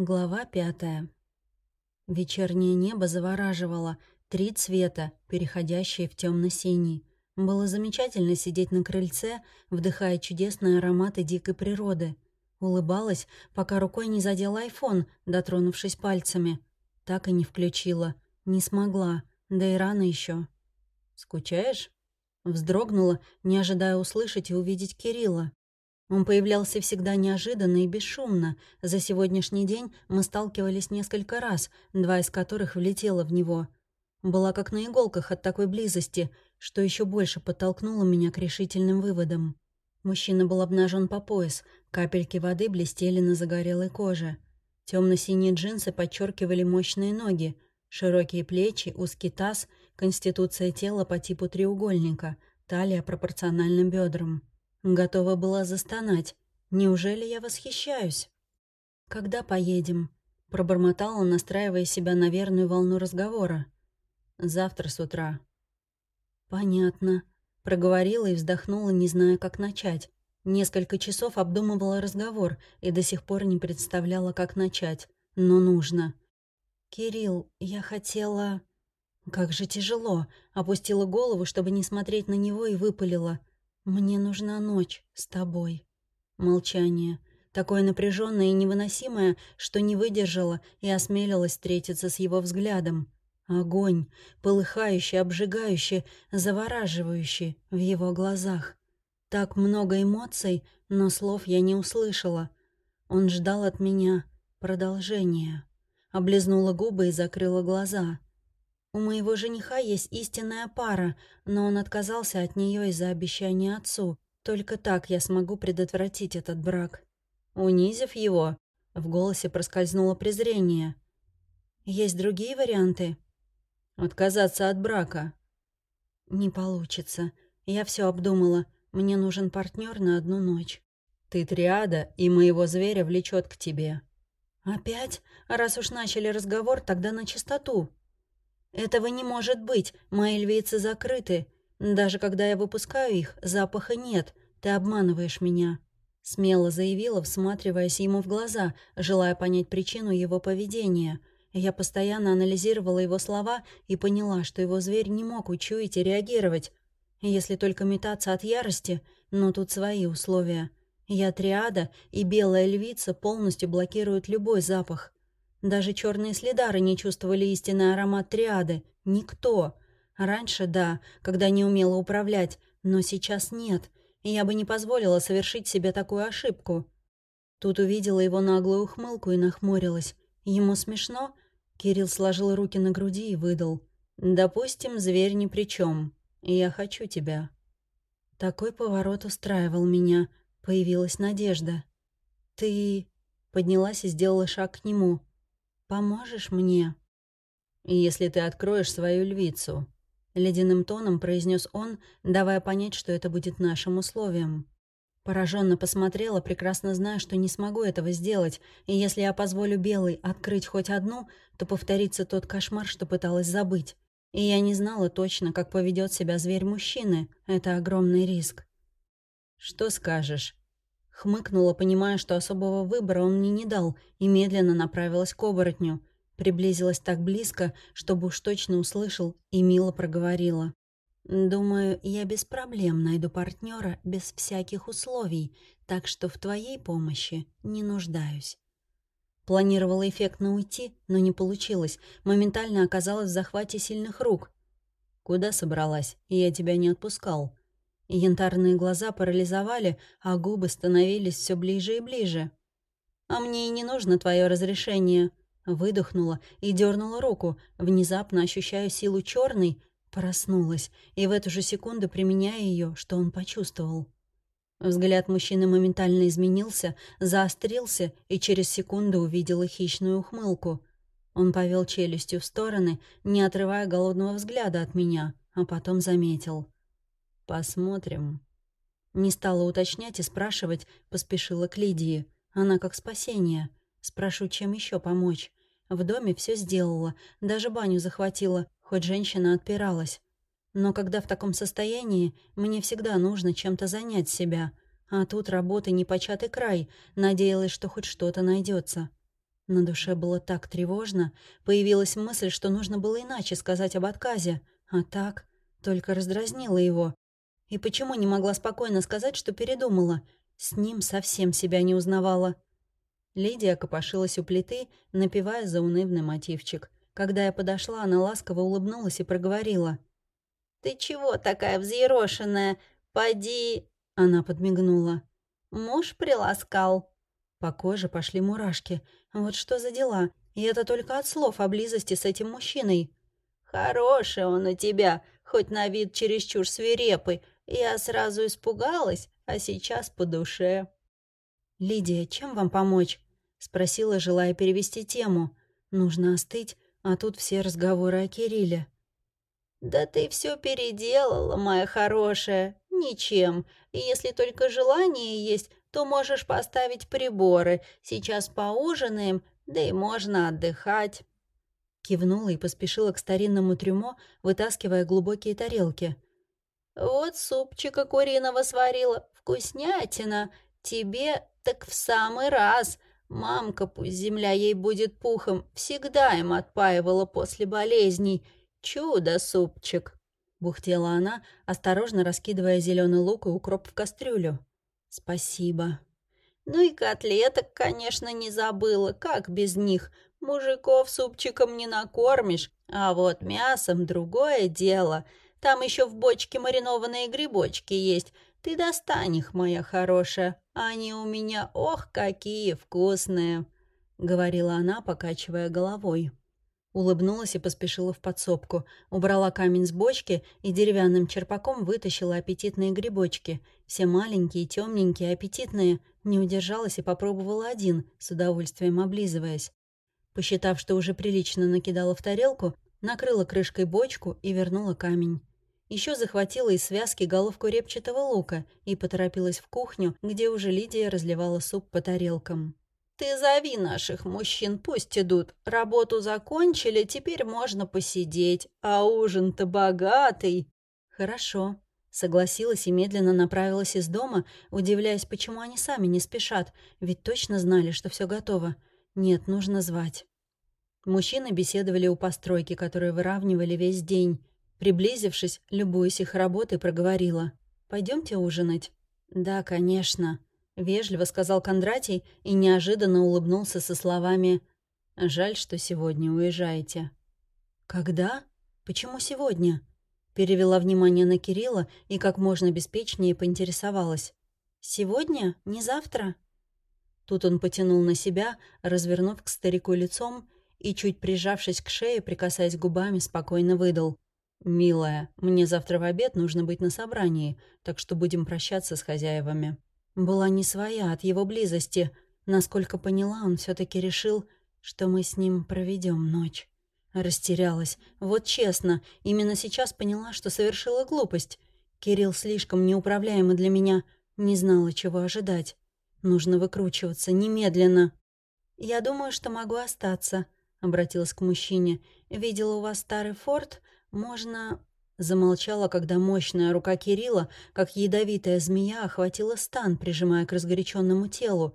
Глава пятая. Вечернее небо завораживало. Три цвета, переходящие в темно-синий. Было замечательно сидеть на крыльце, вдыхая чудесные ароматы дикой природы. Улыбалась, пока рукой не задела айфон, дотронувшись пальцами. Так и не включила. Не смогла. Да и рано еще. «Скучаешь?» Вздрогнула, не ожидая услышать и увидеть Кирилла. Он появлялся всегда неожиданно и бесшумно. За сегодняшний день мы сталкивались несколько раз, два из которых влетело в него. Была как на иголках от такой близости, что еще больше подтолкнуло меня к решительным выводам. Мужчина был обнажен по пояс, капельки воды блестели на загорелой коже. Темно-синие джинсы подчеркивали мощные ноги, широкие плечи, узкий таз, конституция тела по типу треугольника, талия пропорциональна бедрам. Готова была застонать. Неужели я восхищаюсь? «Когда поедем?» — пробормотала, настраивая себя на верную волну разговора. «Завтра с утра». «Понятно», — проговорила и вздохнула, не зная, как начать. Несколько часов обдумывала разговор и до сих пор не представляла, как начать. Но нужно. «Кирилл, я хотела...» Как же тяжело. Опустила голову, чтобы не смотреть на него, и выпалила. «Мне нужна ночь с тобой». Молчание. Такое напряженное и невыносимое, что не выдержала и осмелилась встретиться с его взглядом. Огонь, полыхающий, обжигающий, завораживающий в его глазах. Так много эмоций, но слов я не услышала. Он ждал от меня продолжения. Облизнула губы и закрыла глаза. У моего жениха есть истинная пара, но он отказался от нее из-за обещания отцу. Только так я смогу предотвратить этот брак. Унизив его, в голосе проскользнуло презрение. Есть другие варианты? Отказаться от брака. Не получится. Я все обдумала. Мне нужен партнер на одну ночь. Ты триада, и моего зверя влечет к тебе. Опять? Раз уж начали разговор, тогда на чистоту. «Этого не может быть, мои львицы закрыты. Даже когда я выпускаю их, запаха нет. Ты обманываешь меня». Смело заявила, всматриваясь ему в глаза, желая понять причину его поведения. Я постоянно анализировала его слова и поняла, что его зверь не мог учуять и реагировать. Если только метаться от ярости, но тут свои условия. Я триада, и белая львица полностью блокируют любой запах. Даже черные следары не чувствовали истинный аромат триады. Никто. Раньше да, когда не умела управлять, но сейчас нет. Я бы не позволила совершить себе такую ошибку. Тут увидела его наглую ухмылку и нахмурилась. Ему смешно? Кирилл сложил руки на груди и выдал. «Допустим, зверь ни при чем. Я хочу тебя». Такой поворот устраивал меня. Появилась надежда. «Ты...» Поднялась и сделала шаг к нему. «Поможешь мне?» «Если ты откроешь свою львицу», — ледяным тоном произнес он, давая понять, что это будет нашим условием. Пораженно посмотрела, прекрасно зная, что не смогу этого сделать, и если я позволю Белой открыть хоть одну, то повторится тот кошмар, что пыталась забыть. И я не знала точно, как поведет себя зверь мужчины. Это огромный риск. «Что скажешь?» Хмыкнула, понимая, что особого выбора он мне не дал, и медленно направилась к оборотню. Приблизилась так близко, чтобы уж точно услышал, и мило проговорила. «Думаю, я без проблем найду партнера без всяких условий, так что в твоей помощи не нуждаюсь». Планировала эффектно уйти, но не получилось. Моментально оказалась в захвате сильных рук. «Куда собралась? Я тебя не отпускал», Янтарные глаза парализовали, а губы становились все ближе и ближе. «А мне и не нужно твое разрешение», — выдохнула и дернула руку, внезапно ощущая силу черной, проснулась, и в эту же секунду применяя ее, что он почувствовал. Взгляд мужчины моментально изменился, заострился и через секунду увидела хищную ухмылку. Он повел челюстью в стороны, не отрывая голодного взгляда от меня, а потом заметил — «Посмотрим». Не стала уточнять и спрашивать, поспешила к Лидии. Она как спасение. Спрошу, чем еще помочь. В доме все сделала, даже баню захватила, хоть женщина отпиралась. Но когда в таком состоянии, мне всегда нужно чем-то занять себя. А тут работы непочатый край, надеялась, что хоть что-то найдется. На душе было так тревожно, появилась мысль, что нужно было иначе сказать об отказе, а так только раздразнила его. И почему не могла спокойно сказать, что передумала? С ним совсем себя не узнавала. Лидия копошилась у плиты, напевая заунывный мотивчик. Когда я подошла, она ласково улыбнулась и проговорила. «Ты чего такая взъерошенная? Поди...» Она подмигнула. «Муж приласкал». По коже пошли мурашки. Вот что за дела? И это только от слов о близости с этим мужчиной. «Хороший он у тебя, хоть на вид чересчур свирепый. Я сразу испугалась, а сейчас по душе». «Лидия, чем вам помочь?» — спросила, желая перевести тему. «Нужно остыть, а тут все разговоры о Кирилле». «Да ты все переделала, моя хорошая. Ничем. И если только желание есть, то можешь поставить приборы. Сейчас поужинаем, да и можно отдыхать». Кивнула и поспешила к старинному трюмо, вытаскивая глубокие тарелки. «Вот супчика куриного сварила. Вкуснятина. Тебе так в самый раз. Мамка, пусть земля ей будет пухом, всегда им отпаивала после болезней. Чудо-супчик!» Бухтела она, осторожно раскидывая зеленый лук и укроп в кастрюлю. «Спасибо». «Ну и котлеток, конечно, не забыла. Как без них? Мужиков супчиком не накормишь. А вот мясом другое дело. Там еще в бочке маринованные грибочки есть. Ты достань их, моя хорошая. Они у меня, ох, какие вкусные!» — говорила она, покачивая головой. Улыбнулась и поспешила в подсобку. Убрала камень с бочки и деревянным черпаком вытащила аппетитные грибочки. Все маленькие, темненькие, аппетитные. Не удержалась и попробовала один, с удовольствием облизываясь. Посчитав, что уже прилично накидала в тарелку, накрыла крышкой бочку и вернула камень. Еще захватила из связки головку репчатого лука и поторопилась в кухню, где уже Лидия разливала суп по тарелкам. «Ты зови наших мужчин, пусть идут. Работу закончили, теперь можно посидеть. А ужин-то богатый». «Хорошо», — согласилась и медленно направилась из дома, удивляясь, почему они сами не спешат, ведь точно знали, что все готово. Нет, нужно звать. Мужчины беседовали у постройки, которую выравнивали весь день. Приблизившись, любуясь их работой, проговорила. «Пойдемте ужинать». «Да, конечно», Вежливо сказал Кондратий и неожиданно улыбнулся со словами «Жаль, что сегодня уезжаете». «Когда? Почему сегодня?» Перевела внимание на Кирилла и как можно беспечнее поинтересовалась. «Сегодня? Не завтра?» Тут он потянул на себя, развернув к старику лицом и, чуть прижавшись к шее, прикасаясь губами, спокойно выдал. «Милая, мне завтра в обед нужно быть на собрании, так что будем прощаться с хозяевами» была не своя от его близости. Насколько поняла, он все таки решил, что мы с ним проведем ночь. Растерялась. Вот честно, именно сейчас поняла, что совершила глупость. Кирилл слишком неуправляемый для меня, не знала, чего ожидать. Нужно выкручиваться немедленно. «Я думаю, что могу остаться», — обратилась к мужчине. «Видела у вас старый форт. Можно Замолчала, когда мощная рука Кирилла, как ядовитая змея, охватила стан, прижимая к разгоряченному телу.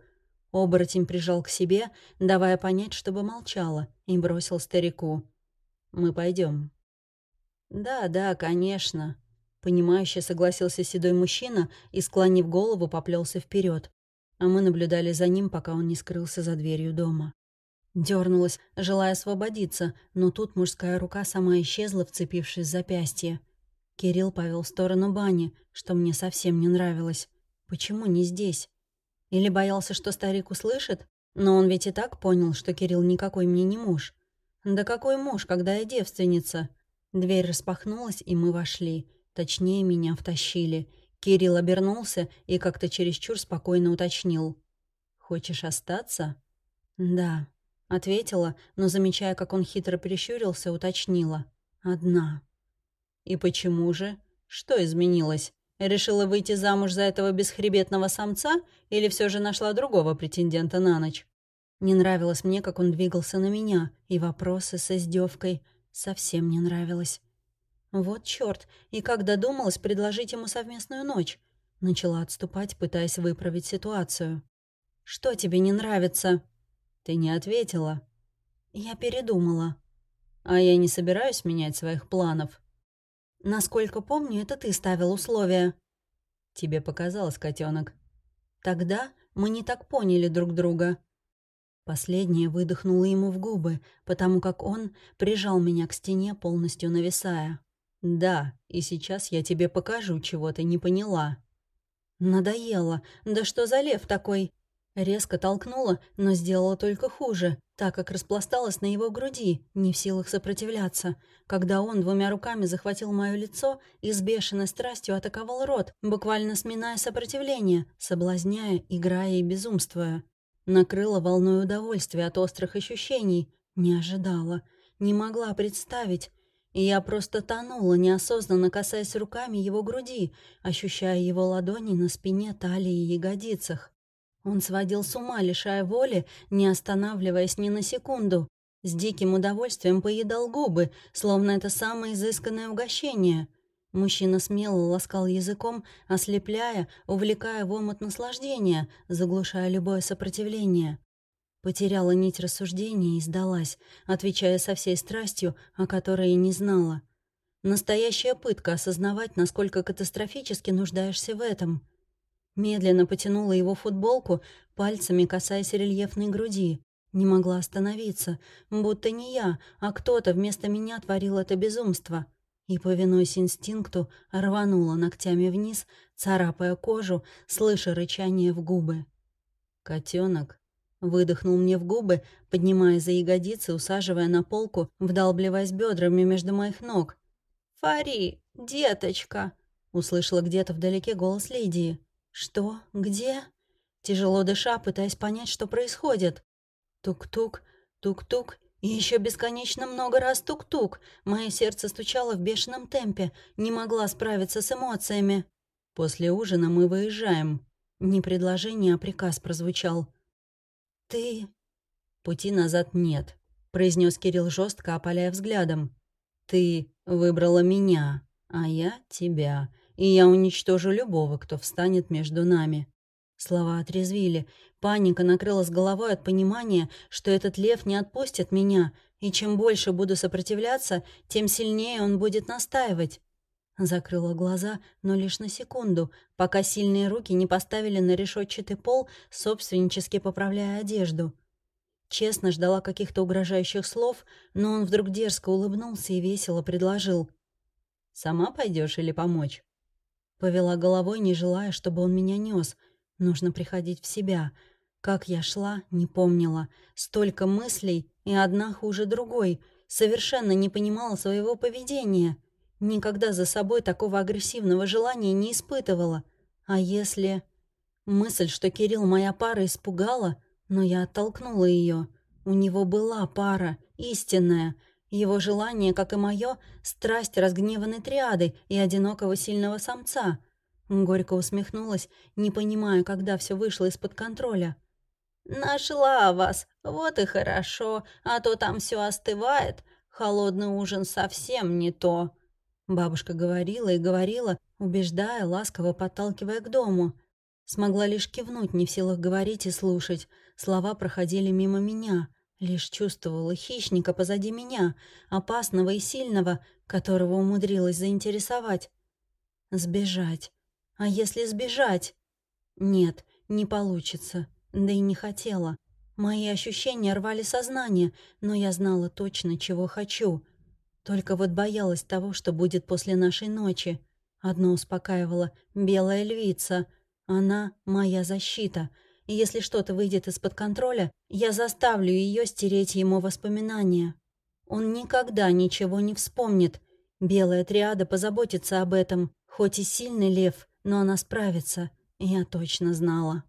Оборотень прижал к себе, давая понять, чтобы молчала, и бросил старику. «Мы пойдем. «Да, да, конечно», — понимающе согласился седой мужчина и, склонив голову, поплелся вперед. А мы наблюдали за ним, пока он не скрылся за дверью дома. Дернулась, желая освободиться, но тут мужская рука сама исчезла, вцепившись в запястье. Кирилл повел в сторону бани, что мне совсем не нравилось. Почему не здесь? Или боялся, что старик услышит? Но он ведь и так понял, что Кирилл никакой мне не муж. Да какой муж, когда я девственница? Дверь распахнулась, и мы вошли. Точнее, меня втащили. Кирилл обернулся и как-то чересчур спокойно уточнил. «Хочешь остаться?» «Да», Ответила, но, замечая, как он хитро прищурился, уточнила. «Одна». «И почему же? Что изменилось? Решила выйти замуж за этого бесхребетного самца или все же нашла другого претендента на ночь?» Не нравилось мне, как он двигался на меня, и вопросы с издевкой совсем не нравилось. Вот чёрт, и как додумалась предложить ему совместную ночь. Начала отступать, пытаясь выправить ситуацию. «Что тебе не нравится?» Ты не ответила. Я передумала. А я не собираюсь менять своих планов. Насколько помню, это ты ставил условия. Тебе показалось, котенок. Тогда мы не так поняли друг друга. Последнее выдохнуло ему в губы, потому как он прижал меня к стене, полностью нависая. «Да, и сейчас я тебе покажу, чего ты не поняла». «Надоело. Да что за лев такой?» Резко толкнула, но сделала только хуже, так как распласталась на его груди, не в силах сопротивляться, когда он двумя руками захватил мое лицо и с бешеной страстью атаковал рот, буквально сминая сопротивление, соблазняя, играя и безумствуя. Накрыла волной удовольствия от острых ощущений. Не ожидала, не могла представить. И я просто тонула, неосознанно касаясь руками его груди, ощущая его ладони на спине, талии и ягодицах. Он сводил с ума, лишая воли, не останавливаясь ни на секунду. С диким удовольствием поедал губы, словно это самое изысканное угощение. Мужчина смело ласкал языком, ослепляя, увлекая в омут наслаждения, заглушая любое сопротивление. Потеряла нить рассуждения и сдалась, отвечая со всей страстью, о которой и не знала. Настоящая пытка осознавать, насколько катастрофически нуждаешься в этом. Медленно потянула его футболку, пальцами касаясь рельефной груди. Не могла остановиться, будто не я, а кто-то вместо меня творил это безумство и, повинуясь инстинкту, рванула ногтями вниз, царапая кожу, слыша рычание в губы. «Котенок!» Выдохнул мне в губы, поднимая за ягодицы, усаживая на полку, вдалбливаясь бедрами между моих ног. «Фари, деточка!» Услышала где-то вдалеке голос Лидии. «Что? Где?» Тяжело дыша, пытаясь понять, что происходит. Тук-тук, тук-тук, и еще бесконечно много раз тук-тук. Мое сердце стучало в бешеном темпе, не могла справиться с эмоциями. «После ужина мы выезжаем». Не предложение, а приказ прозвучал. «Ты...» «Пути назад нет», — произнес Кирилл жестко, опаляя взглядом. «Ты выбрала меня, а я тебя, и я уничтожу любого, кто встанет между нами». Слова отрезвили. Паника накрыла с головой от понимания, что этот лев не отпустит меня, и чем больше буду сопротивляться, тем сильнее он будет настаивать. Закрыла глаза, но лишь на секунду, пока сильные руки не поставили на решетчатый пол, собственнически поправляя одежду. Честно ждала каких-то угрожающих слов, но он вдруг дерзко улыбнулся и весело предложил. «Сама пойдешь или помочь?» Повела головой, не желая, чтобы он меня нес — Нужно приходить в себя. Как я шла, не помнила. Столько мыслей, и одна хуже другой. Совершенно не понимала своего поведения. Никогда за собой такого агрессивного желания не испытывала. А если... Мысль, что Кирилл моя пара, испугала, но я оттолкнула ее. У него была пара, истинная. Его желание, как и мое, страсть разгневанной триады и одинокого сильного самца — Горько усмехнулась, не понимая, когда все вышло из-под контроля. «Нашла вас, вот и хорошо, а то там все остывает. Холодный ужин совсем не то». Бабушка говорила и говорила, убеждая, ласково подталкивая к дому. Смогла лишь кивнуть, не в силах говорить и слушать. Слова проходили мимо меня. Лишь чувствовала хищника позади меня, опасного и сильного, которого умудрилась заинтересовать. Сбежать. А если сбежать? Нет, не получится. Да и не хотела. Мои ощущения рвали сознание, но я знала точно, чего хочу. Только вот боялась того, что будет после нашей ночи. Одно успокаивало — белая львица. Она — моя защита. И если что-то выйдет из-под контроля, я заставлю ее стереть ему воспоминания. Он никогда ничего не вспомнит. Белая триада позаботится об этом, хоть и сильный лев — но она справится, я точно знала.